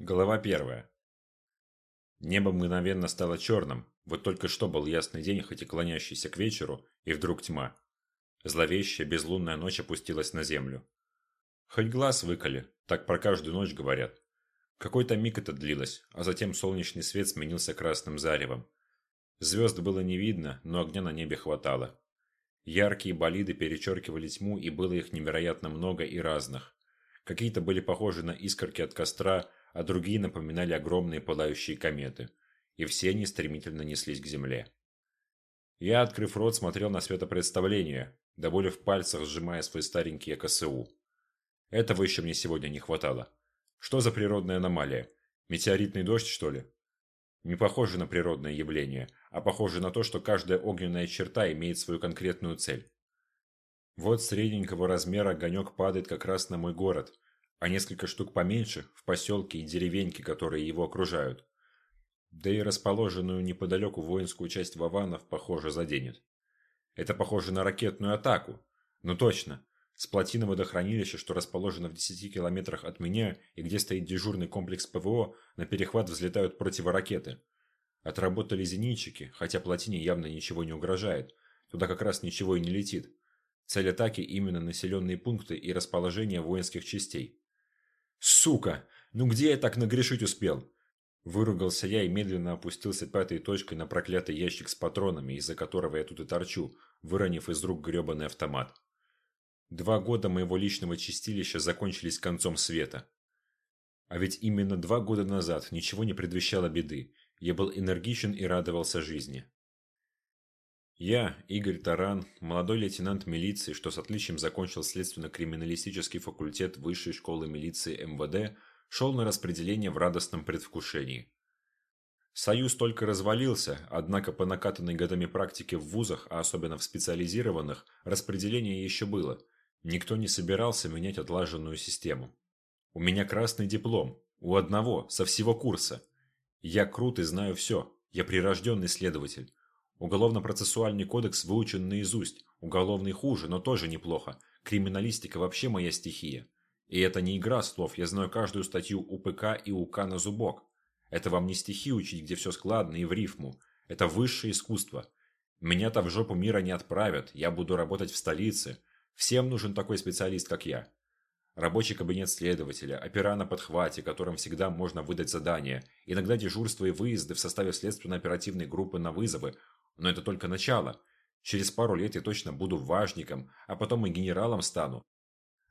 Глава первая. Небо мгновенно стало черным, вот только что был ясный день, хоть и клонящийся к вечеру, и вдруг тьма. Зловещая безлунная ночь опустилась на землю. Хоть глаз выколи, так про каждую ночь говорят. Какой-то миг это длилось, а затем солнечный свет сменился красным заревом. Звезд было не видно, но огня на небе хватало. Яркие болиды перечеркивали тьму, и было их невероятно много и разных. Какие-то были похожи на искорки от костра, а другие напоминали огромные пылающие кометы, и все они стремительно неслись к земле. Я, открыв рот, смотрел на светопредставление, до боли в пальцах сжимая свой старенький ЭКСУ. Этого еще мне сегодня не хватало. Что за природная аномалия? Метеоритный дождь, что ли? Не похоже на природное явление, а похоже на то, что каждая огненная черта имеет свою конкретную цель. Вот средненького размера огонек падает как раз на мой город, а несколько штук поменьше – в поселке и деревеньки, которые его окружают. Да и расположенную неподалеку воинскую часть Вованов, похоже, заденет. Это похоже на ракетную атаку. Ну точно. С плотины водохранилища, что расположено в 10 километрах от меня и где стоит дежурный комплекс ПВО, на перехват взлетают противоракеты. Отработали зенитчики, хотя плотине явно ничего не угрожает. Туда как раз ничего и не летит. Цель атаки именно населенные пункты и расположение воинских частей. «Сука! Ну где я так нагрешить успел?» Выругался я и медленно опустился пятой точкой на проклятый ящик с патронами, из-за которого я тут и торчу, выронив из рук гребаный автомат. Два года моего личного чистилища закончились концом света. А ведь именно два года назад ничего не предвещало беды. Я был энергичен и радовался жизни. Я, Игорь Таран, молодой лейтенант милиции, что с отличием закончил следственно-криминалистический факультет Высшей школы милиции МВД, шел на распределение в радостном предвкушении. Союз только развалился, однако по накатанной годами практике в вузах, а особенно в специализированных, распределение еще было. Никто не собирался менять отлаженную систему. У меня красный диплом. У одного, со всего курса. Я крут и знаю все. Я прирожденный следователь. Уголовно-процессуальный кодекс выучен наизусть. Уголовный хуже, но тоже неплохо. Криминалистика вообще моя стихия. И это не игра слов, я знаю каждую статью УПК и УК на зубок. Это вам не стихи учить, где все складно и в рифму. Это высшее искусство. Меня-то в жопу мира не отправят, я буду работать в столице. Всем нужен такой специалист, как я. Рабочий кабинет следователя, опера на подхвате, которым всегда можно выдать задание, иногда дежурство и выезды в составе следственно-оперативной группы на вызовы, но это только начало. Через пару лет я точно буду важником, а потом и генералом стану.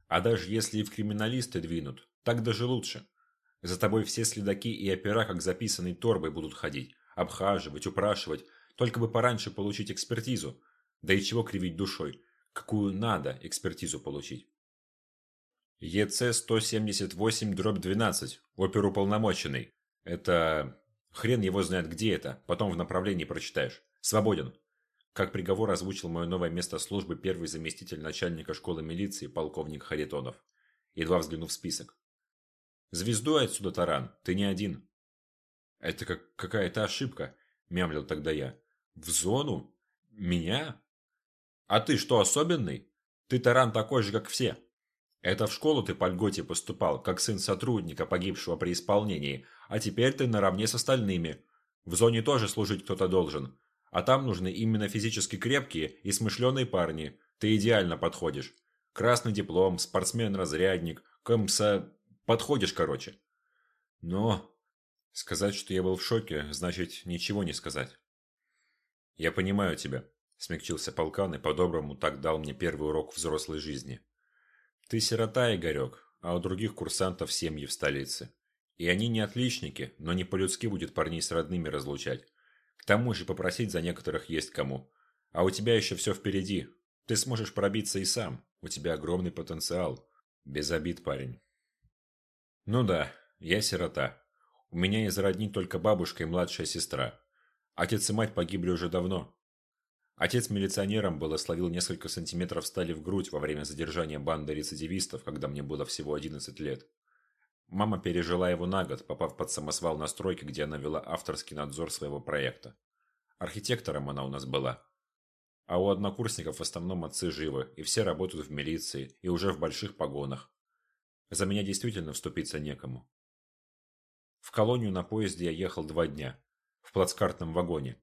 А даже если и в криминалисты двинут, так даже лучше. За тобой все следаки и опера, как записанной торбой, будут ходить, обхаживать, упрашивать, только бы пораньше получить экспертизу. Да и чего кривить душой, какую надо экспертизу получить. ЕЦ-178-12, оперуполномоченный. Это... Хрен его знает где это, потом в направлении прочитаешь. Свободен. Как приговор озвучил мое новое место службы первый заместитель начальника школы милиции полковник Харитонов, едва взглянув в список. «Звезду отсюда, Таран, ты не один». «Это как какая-то ошибка», – мямлил тогда я. «В зону? Меня? А ты что, особенный? Ты, Таран, такой же, как все. Это в школу ты по льготе поступал, как сын сотрудника, погибшего при исполнении, а теперь ты наравне с остальными. В зоне тоже служить кто-то должен. А там нужны именно физически крепкие и смышленые парни. Ты идеально подходишь. Красный диплом, спортсмен-разрядник, комса... Подходишь, короче. Но... Сказать, что я был в шоке, значит ничего не сказать. Я понимаю тебя, смягчился полкан и по-доброму так дал мне первый урок взрослой жизни. Ты сирота, Игорек, а у других курсантов семьи в столице. И они не отличники, но не по-людски будет парней с родными разлучать. Тому же попросить за некоторых есть кому. А у тебя еще все впереди. Ты сможешь пробиться и сам. У тебя огромный потенциал. Без обид, парень. Ну да, я сирота. У меня из родни только бабушка и младшая сестра. Отец и мать погибли уже давно. Отец милиционером был и словил несколько сантиметров стали в грудь во время задержания банды рецидивистов, когда мне было всего 11 лет. Мама пережила его на год, попав под самосвал на стройке, где она вела авторский надзор своего проекта. Архитектором она у нас была. А у однокурсников в основном отцы живы, и все работают в милиции, и уже в больших погонах. За меня действительно вступиться некому. В колонию на поезде я ехал два дня. В плацкартном вагоне.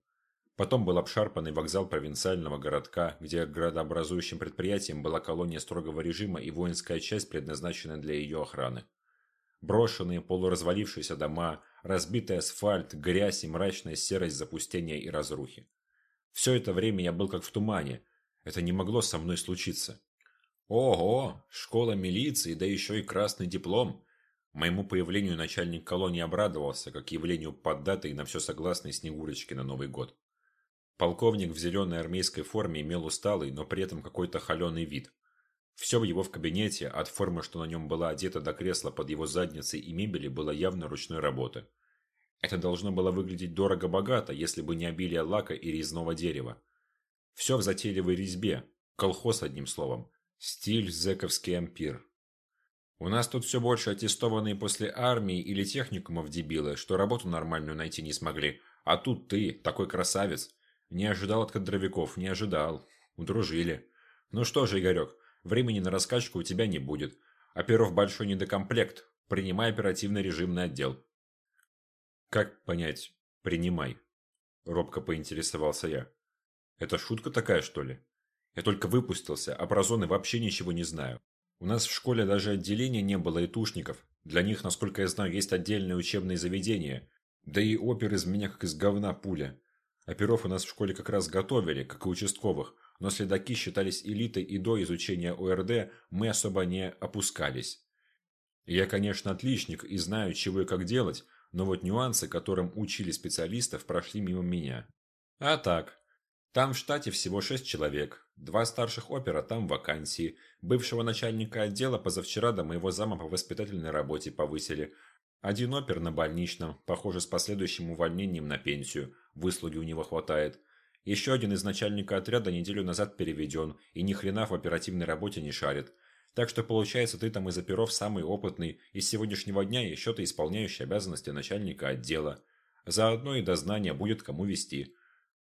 Потом был обшарпанный вокзал провинциального городка, где градообразующим предприятием была колония строгого режима и воинская часть, предназначенная для ее охраны. Брошенные, полуразвалившиеся дома, разбитый асфальт, грязь и мрачная серость запустения и разрухи. Все это время я был как в тумане. Это не могло со мной случиться. Ого, школа милиции, да еще и красный диплом. Моему появлению начальник колонии обрадовался, как явлению поддатой на все согласной Снегурочки на Новый год. Полковник в зеленой армейской форме имел усталый, но при этом какой-то холеный вид. Все в его в кабинете, от формы, что на нем была одета до кресла под его задницей и мебели, было явно ручной работы. Это должно было выглядеть дорого-богато, если бы не обилие лака и резного дерева. Все в затейливой резьбе, колхоз одним словом, стиль зэковский ампир. У нас тут все больше аттестованные после армии или техникумов дебилы, что работу нормальную найти не смогли. А тут ты, такой красавец. Не ожидал от кадровиков, не ожидал. Удружили. Ну что же, Игорек, времени на раскачку у тебя не будет. Оперов большой недокомплект. Принимай оперативный режимный отдел. Как понять «принимай»? Робко поинтересовался я. Это шутка такая, что ли? Я только выпустился, а про зоны вообще ничего не знаю. У нас в школе даже отделения не было и тушников. Для них, насколько я знаю, есть отдельные учебные заведения. Да и опер из меня как из говна пуля. Оперов у нас в школе как раз готовили, как и участковых, но следаки считались элитой и до изучения ОРД мы особо не опускались. Я, конечно, отличник и знаю, чего и как делать, но вот нюансы, которым учили специалистов, прошли мимо меня. А так, там в штате всего шесть человек, два старших опера, там вакансии, бывшего начальника отдела позавчера до моего зама по воспитательной работе повысили, один опер на больничном, похоже, с последующим увольнением на пенсию, выслуги у него хватает. Еще один из начальника отряда неделю назад переведен, и ни хрена в оперативной работе не шарит. Так что получается, ты там из оперов самый опытный, и с сегодняшнего дня еще ты исполняющий обязанности начальника отдела. Заодно и дознание будет кому вести.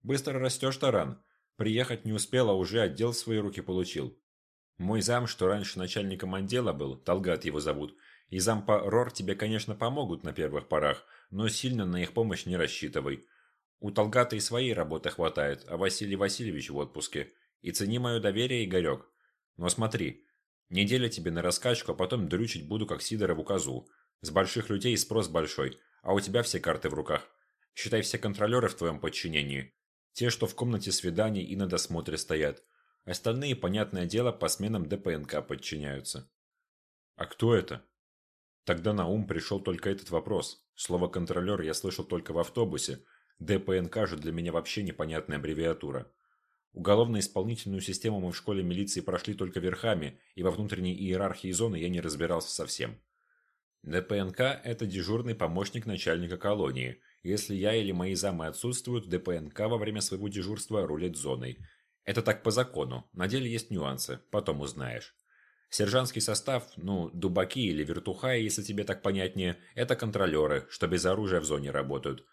Быстро растешь, Таран. Приехать не успел, а уже отдел в свои руки получил. Мой зам, что раньше начальником отдела был, Талгат его зовут, и зампа РОР тебе, конечно, помогут на первых порах, но сильно на их помощь не рассчитывай. У Талгата и своей работы хватает, а Василий Васильевич в отпуске. И цени мое доверие, Игорек. Но смотри, неделя тебе на раскачку, а потом дрючить буду, как Сидорову козу. С больших людей спрос большой, а у тебя все карты в руках. Считай все контролеры в твоем подчинении. Те, что в комнате свиданий и на досмотре стоят. Остальные, понятное дело, по сменам ДПНК подчиняются. А кто это? Тогда на ум пришел только этот вопрос. Слово «контролер» я слышал только в автобусе. ДПНК же для меня вообще непонятная аббревиатура. Уголовно-исполнительную систему мы в школе милиции прошли только верхами, и во внутренней иерархии зоны я не разбирался совсем. ДПНК – это дежурный помощник начальника колонии – если я или мои замы отсутствуют, ДПНК во время своего дежурства рулит зоной. Это так по закону. На деле есть нюансы. Потом узнаешь. Сержантский состав, ну, дубаки или вертухаи, если тебе так понятнее, это контролеры, что без оружия в зоне работают.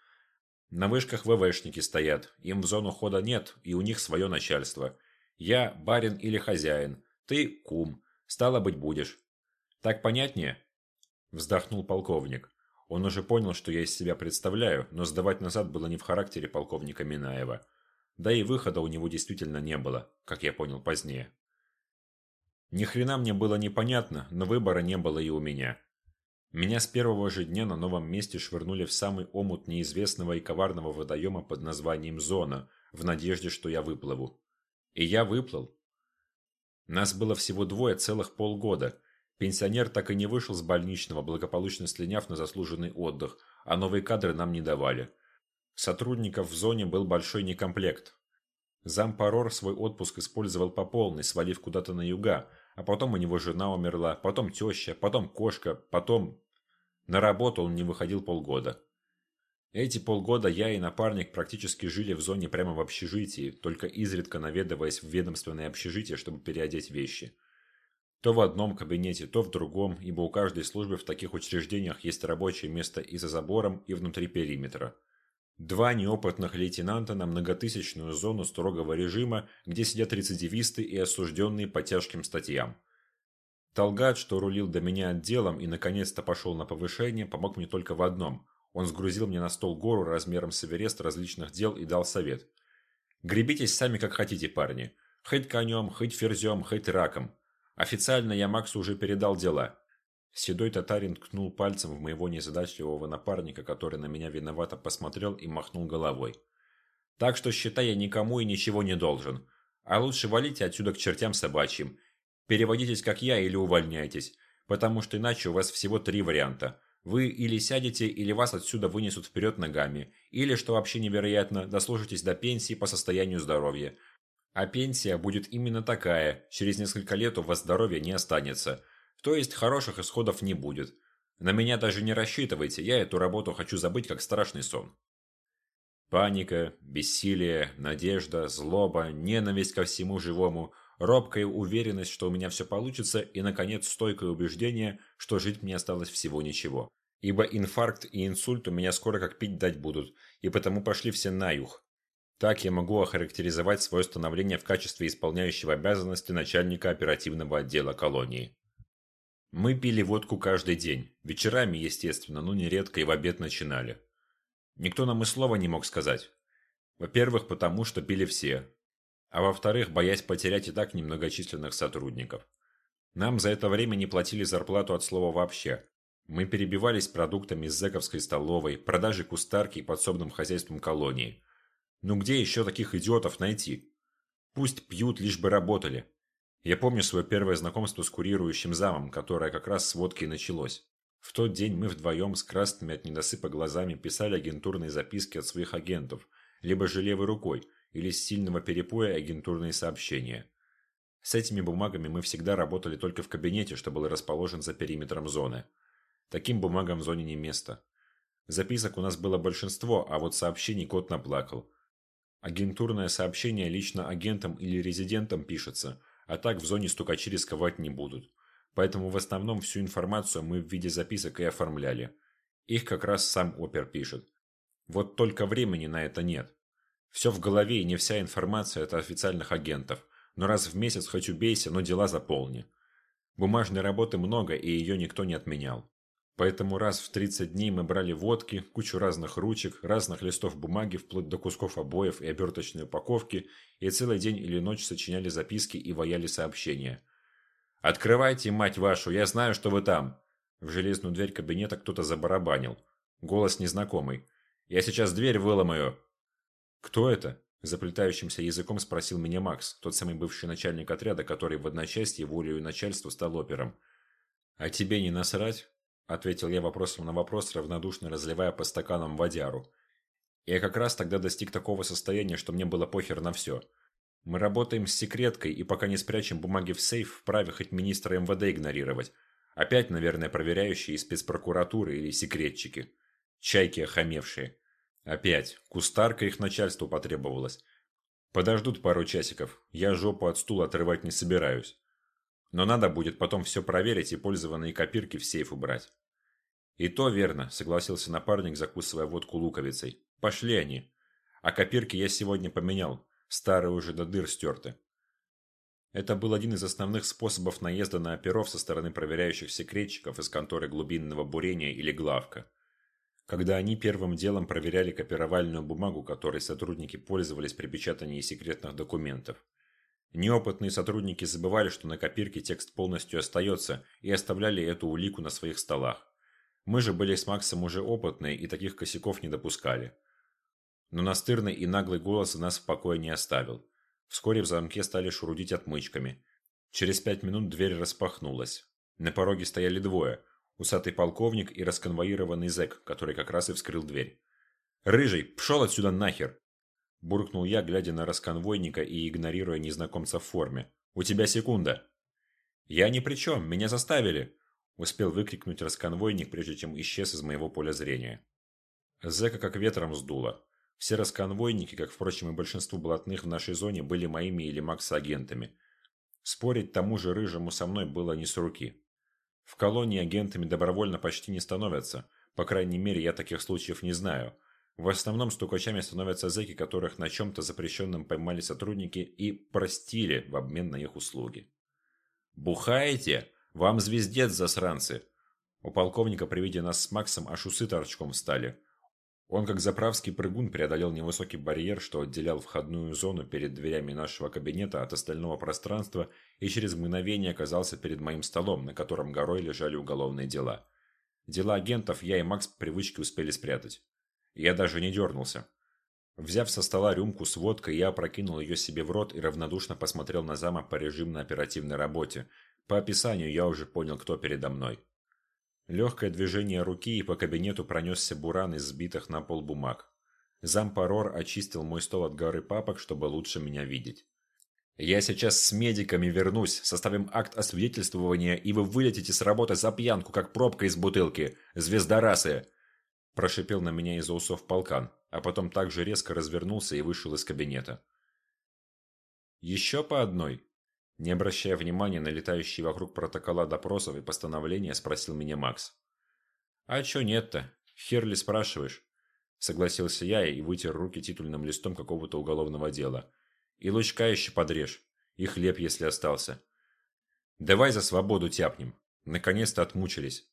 На вышках ВВшники стоят, им в зону хода нет, и у них свое начальство. Я барин или хозяин, ты кум, стало быть будешь. Так понятнее? Вздохнул полковник. Он уже понял, что я из себя представляю, но сдавать назад было не в характере полковника Минаева. Да и выхода у него действительно не было, как я понял позднее. Ни хрена мне было непонятно, но выбора не было и у меня. Меня с первого же дня на новом месте швырнули в самый омут неизвестного и коварного водоема под названием «Зона», в надежде, что я выплыву. И я выплыл. Нас было всего двое целых полгода – Пенсионер так и не вышел с больничного, благополучно слиняв на заслуженный отдых, а новые кадры нам не давали. Сотрудников в зоне был большой некомплект. Зампарор свой отпуск использовал по полной, свалив куда-то на юга, а потом у него жена умерла, потом теща, потом кошка, потом... На работу он не выходил полгода. Эти полгода я и напарник практически жили в зоне прямо в общежитии, только изредка наведываясь в ведомственное общежитие, чтобы переодеть вещи. То в одном кабинете, то в другом, ибо у каждой службы в таких учреждениях есть рабочее место и за забором, и внутри периметра. Два неопытных лейтенанта на многотысячную зону строгого режима, где сидят рецидивисты и осужденные по тяжким статьям. Талгат, что рулил до меня отделом и наконец-то пошел на повышение, помог мне только в одном. Он сгрузил мне на стол гору размером с Эверест различных дел и дал совет. «Гребитесь сами как хотите, парни. Хоть конем, хоть ферзем, хоть раком. Официально я Максу уже передал дела». Седой татарин ткнул пальцем в моего незадачливого напарника, который на меня виновато посмотрел и махнул головой. «Так что, считай, я никому и ничего не должен. А лучше валите отсюда к чертям собачьим. Переводитесь, как я, или увольняйтесь. Потому что иначе у вас всего три варианта. Вы или сядете, или вас отсюда вынесут вперед ногами. Или, что вообще невероятно, дослужитесь до пенсии по состоянию здоровья. А пенсия будет именно такая. Через несколько лет у вас здоровья не останется. То есть хороших исходов не будет. На меня даже не рассчитывайте, я эту работу хочу забыть как страшный сон. Паника, бессилие, надежда, злоба, ненависть ко всему живому, робкая уверенность, что у меня все получится, и, наконец, стойкое убеждение, что жить мне осталось всего ничего. Ибо инфаркт и инсульт у меня скоро как пить дать будут, и потому пошли все на юг. Так я могу охарактеризовать свое становление в качестве исполняющего обязанности начальника оперативного отдела колонии. Мы пили водку каждый день, вечерами, естественно, но нередко и в обед начинали. Никто нам и слова не мог сказать. Во-первых, потому что пили все, а во-вторых, боясь потерять и так немногочисленных сотрудников. Нам за это время не платили зарплату от слова вообще. Мы перебивались продуктами из зэковской столовой, продажей кустарки и подсобным хозяйством колонии. Ну где еще таких идиотов найти? Пусть пьют, лишь бы работали. Я помню свое первое знакомство с курирующим замом, которое как раз с водки и началось. В тот день мы вдвоем с красными от недосыпа глазами писали агентурные записки от своих агентов, либо же левой рукой – или с сильного перепоя агентурные сообщения. С этими бумагами мы всегда работали только в кабинете, что был расположен за периметром зоны. Таким бумагам в зоне не место. Записок у нас было большинство, а вот сообщений кот наплакал. Агентурное сообщение лично агентам или резидентам пишется, а так в зоне стукачи рисковать не будут. Поэтому в основном всю информацию мы в виде записок и оформляли. Их как раз сам опер пишет. Вот только времени на это нет. Все в голове и не вся информация от официальных агентов. Но раз в месяц хоть убейся, но дела заполни. Бумажной работы много, и ее никто не отменял. Поэтому раз в 30 дней мы брали водки, кучу разных ручек, разных листов бумаги, вплоть до кусков обоев и оберточной упаковки, и целый день или ночь сочиняли записки и ваяли сообщения. «Открывайте, мать вашу, я знаю, что вы там!» В железную дверь кабинета кто-то забарабанил. Голос незнакомый. «Я сейчас дверь выломаю!» «Кто это?» – заплетающимся языком спросил меня Макс, тот самый бывший начальник отряда, который в одночасье волею начальства стал опером. «А тебе не насрать?» – ответил я вопросом на вопрос, равнодушно разливая по стаканам водяру. Я как раз тогда достиг такого состояния, что мне было похер на все. Мы работаем с секреткой, и пока не спрячем бумаги в сейф, вправе хоть министра МВД игнорировать. Опять, наверное, проверяющие из спецпрокуратуры или секретчики. Чайки охамевшие. Опять. Кустарка их начальству потребовалась. Подождут пару часиков. Я жопу от стула отрывать не собираюсь. Но надо будет потом все проверить и пользованные копирки в сейф убрать. И то верно, согласился напарник, закусывая водку луковицей. Пошли они. А копирки я сегодня поменял. Старые уже до дыр стерты. Это был один из основных способов наезда на оперов со стороны проверяющих секретчиков из конторы глубинного бурения или главка когда они первым делом проверяли копировальную бумагу, которой сотрудники пользовались при печатании секретных документов. Неопытные сотрудники забывали, что на копирке текст полностью остается, и оставляли эту улику на своих столах. Мы же были с Максом уже опытные и таких косяков не допускали. Но настырный и наглый голос нас в покое не оставил. Вскоре в замке стали шурудить отмычками. Через пять минут дверь распахнулась. На пороге стояли двое – усатый полковник и расконвоированный зэк, который как раз и вскрыл дверь. «Рыжий, пшел отсюда нахер!» Буркнул я, глядя на расконвойника и игнорируя незнакомца в форме. «У тебя секунда!» «Я ни при чем, меня заставили!» Успел выкрикнуть расконвойник, прежде чем исчез из моего поля зрения. Зэка как ветром сдуло. Все расконвойники, как, впрочем, и большинство блатных в нашей зоне, были моими или Макса-агентами. Спорить тому же Рыжему со мной было не с руки. В колонии агентами добровольно почти не становятся. По крайней мере, я таких случаев не знаю. В основном стукачами становятся зэки, которых на чем-то запрещенном поймали сотрудники и простили в обмен на их услуги. «Бухаете? Вам звездец, засранцы!» У полковника при виде нас с Максом аж усы торчком встали. Он, как заправский прыгун, преодолел невысокий барьер, что отделял входную зону перед дверями нашего кабинета от остального пространства и через мгновение оказался перед моим столом, на котором горой лежали уголовные дела. Дела агентов я и Макс по привычке успели спрятать. Я даже не дернулся. Взяв со стола рюмку с водкой, я опрокинул ее себе в рот и равнодушно посмотрел на зама по режимно-оперативной работе. По описанию я уже понял, кто передо мной. Легкое движение руки, и по кабинету пронесся буран из сбитых на пол бумаг. Зампарор очистил мой стол от горы папок, чтобы лучше меня видеть. «Я сейчас с медиками вернусь, составим акт освидетельствования, и вы вылетите с работы за пьянку, как пробка из бутылки. Звезда расы!» Прошипел на меня из-за усов полкан, а потом также резко развернулся и вышел из кабинета. «Еще по одной?» Не обращая внимания на летающие вокруг протокола допросов и постановления, спросил меня Макс. «А чё нет-то? Хер ли спрашиваешь?» Согласился я и вытер руки титульным листом какого-то уголовного дела. «И лучка еще подрежь. И хлеб, если остался. Давай за свободу тяпнем. Наконец-то отмучились».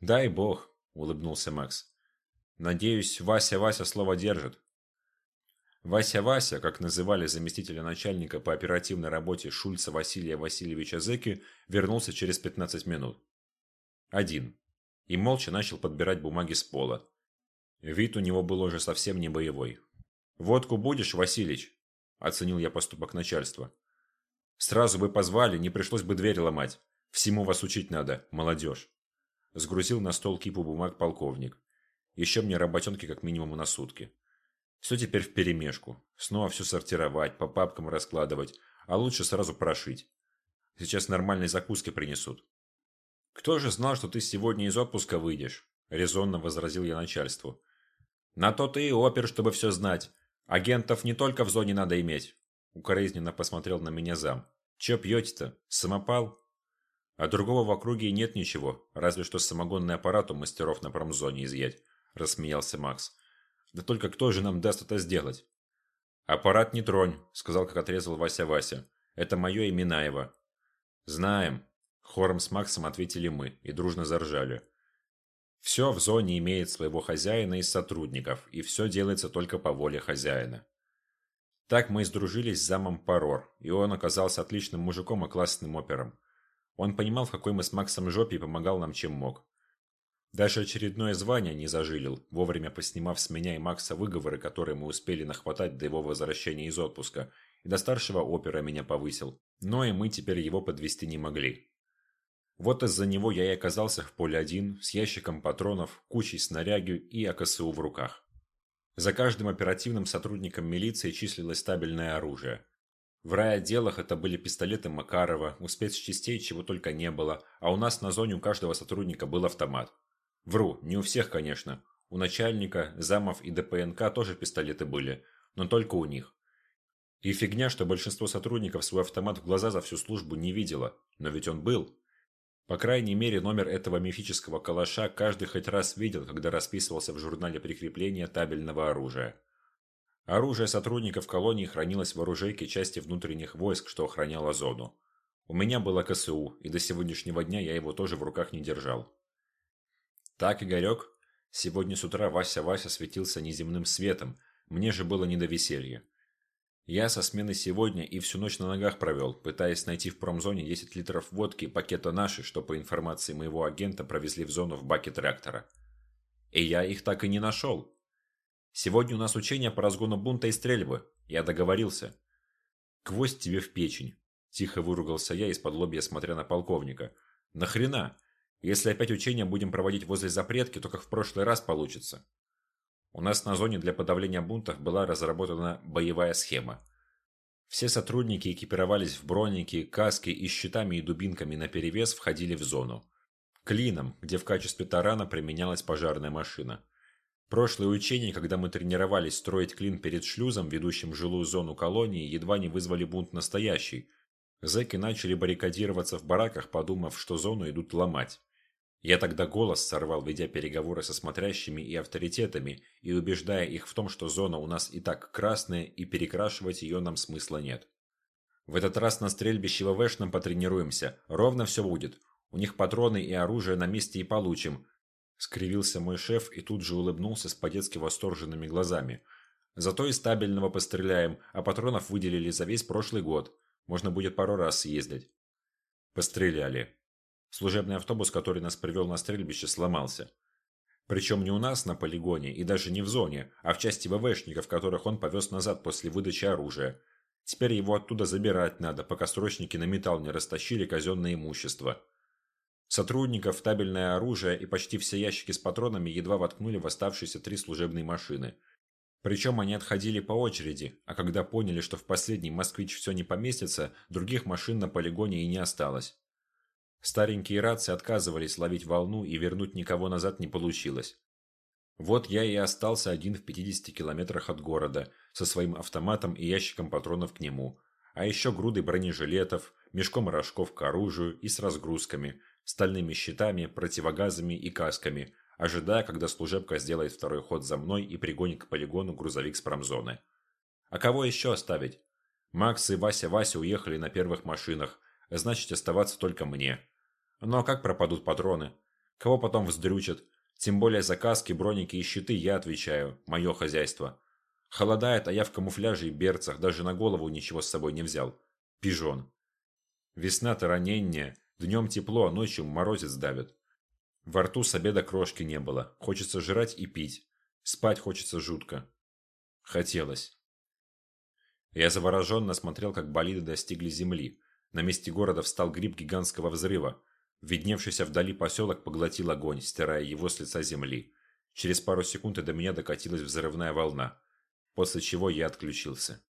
«Дай бог», — улыбнулся Макс. «Надеюсь, Вася-Вася слово держит. Вася-Вася, как называли заместителя начальника по оперативной работе Шульца Василия Васильевича Зеки, вернулся через 15 минут. Один. И молча начал подбирать бумаги с пола. Вид у него был уже совсем не боевой. «Водку будешь, Василич?» – оценил я поступок начальства. «Сразу бы позвали, не пришлось бы дверь ломать. Всему вас учить надо, молодежь». Сгрузил на стол кипу бумаг полковник. Еще мне работенки как минимум на сутки. Все теперь вперемешку. Снова все сортировать, по папкам раскладывать, а лучше сразу прошить. Сейчас нормальные закуски принесут. «Кто же знал, что ты сегодня из отпуска выйдешь?» – резонно возразил я начальству. «На то ты и опер, чтобы все знать. Агентов не только в зоне надо иметь». Укоризненно посмотрел на меня зам. «Че пьете-то? Самопал?» «А другого в округе нет ничего, разве что самогонный аппарат у мастеров на промзоне изъять», – рассмеялся Макс. Да только кто же нам даст это сделать? Аппарат не тронь, сказал, как отрезал Вася Вася. Это мое и Минаева. Знаем. Хором с Максом ответили мы и дружно заржали. Все в зоне имеет своего хозяина и сотрудников, и все делается только по воле хозяина. Так мы и сдружились с замом Парор, и он оказался отличным мужиком и классным опером. Он понимал, в какой мы с Максом жопе и помогал нам чем мог. Даже очередное звание не зажилил, вовремя поснимав с меня и Макса выговоры, которые мы успели нахватать до его возвращения из отпуска, и до старшего опера меня повысил, но и мы теперь его подвести не могли. Вот из-за него я и оказался в поле один, с ящиком патронов, кучей снаряги и АКСУ в руках. За каждым оперативным сотрудником милиции числилось стабильное оружие. В райотделах это были пистолеты Макарова, у спецчастей чего только не было, а у нас на зоне у каждого сотрудника был автомат. Вру, не у всех, конечно. У начальника, замов и ДПНК тоже пистолеты были, но только у них. И фигня, что большинство сотрудников свой автомат в глаза за всю службу не видело, но ведь он был. По крайней мере, номер этого мифического калаша каждый хоть раз видел, когда расписывался в журнале прикрепления табельного оружия. Оружие сотрудников колонии хранилось в оружейке части внутренних войск, что охраняло зону. У меня было КСУ, и до сегодняшнего дня я его тоже в руках не держал. Так, Игорек, сегодня с утра Вася-Вася светился неземным светом, мне же было не до веселья. Я со смены сегодня и всю ночь на ногах провел, пытаясь найти в промзоне 10 литров водки пакета наши, что по информации моего агента провезли в зону в баке трактора. И я их так и не нашел. Сегодня у нас учение по разгону бунта и стрельбы. Я договорился. Гвоздь тебе в печень. Тихо выругался я из-под лобья, смотря на полковника. Нахрена? Если опять учения будем проводить возле запретки, то как в прошлый раз получится. У нас на зоне для подавления бунтов была разработана боевая схема. Все сотрудники экипировались в броники, каски и щитами и дубинками наперевес входили в зону. Клином, где в качестве тарана применялась пожарная машина. Прошлые учения, когда мы тренировались строить клин перед шлюзом, ведущим в жилую зону колонии, едва не вызвали бунт настоящий. Зэки начали баррикадироваться в бараках, подумав, что зону идут ломать. Я тогда голос сорвал, ведя переговоры со смотрящими и авторитетами, и убеждая их в том, что зона у нас и так красная, и перекрашивать ее нам смысла нет. В этот раз на стрельбище ВВшном потренируемся, ровно все будет. У них патроны и оружие на месте и получим. Скривился мой шеф и тут же улыбнулся с по-детски восторженными глазами. Зато и стабильного постреляем, а патронов выделили за весь прошлый год. Можно будет пару раз съездить. Постреляли. Служебный автобус, который нас привел на стрельбище, сломался. Причем не у нас на полигоне и даже не в зоне, а в части ВВшников, которых он повез назад после выдачи оружия. Теперь его оттуда забирать надо, пока срочники на металл не растащили казенное имущество. Сотрудников, табельное оружие и почти все ящики с патронами едва воткнули в оставшиеся три служебные машины. Причем они отходили по очереди, а когда поняли, что в последний «Москвич» все не поместится, других машин на полигоне и не осталось. Старенькие рации отказывались ловить волну и вернуть никого назад не получилось. Вот я и остался один в 50 километрах от города, со своим автоматом и ящиком патронов к нему, а еще грудой бронежилетов, мешком рожков к оружию и с разгрузками, стальными щитами, противогазами и касками, ожидая, когда служебка сделает второй ход за мной и пригонит к полигону грузовик с промзоны. А кого еще оставить? Макс и Вася-Вася уехали на первых машинах, значит оставаться только мне. Ну а как пропадут патроны? Кого потом вздрючат? Тем более за каски, броники и щиты я отвечаю, мое хозяйство. Холодает, а я в камуфляже и берцах, даже на голову ничего с собой не взял. Пижон. Весна-то ранение, днем тепло, а ночью морозец давит. Во рту с обеда крошки не было, хочется жрать и пить. Спать хочется жутко. Хотелось. Я завороженно смотрел, как болиды достигли земли. На месте города встал гриб гигантского взрыва. Видневшийся вдали поселок поглотил огонь, стирая его с лица земли. Через пару секунд и до меня докатилась взрывная волна, после чего я отключился.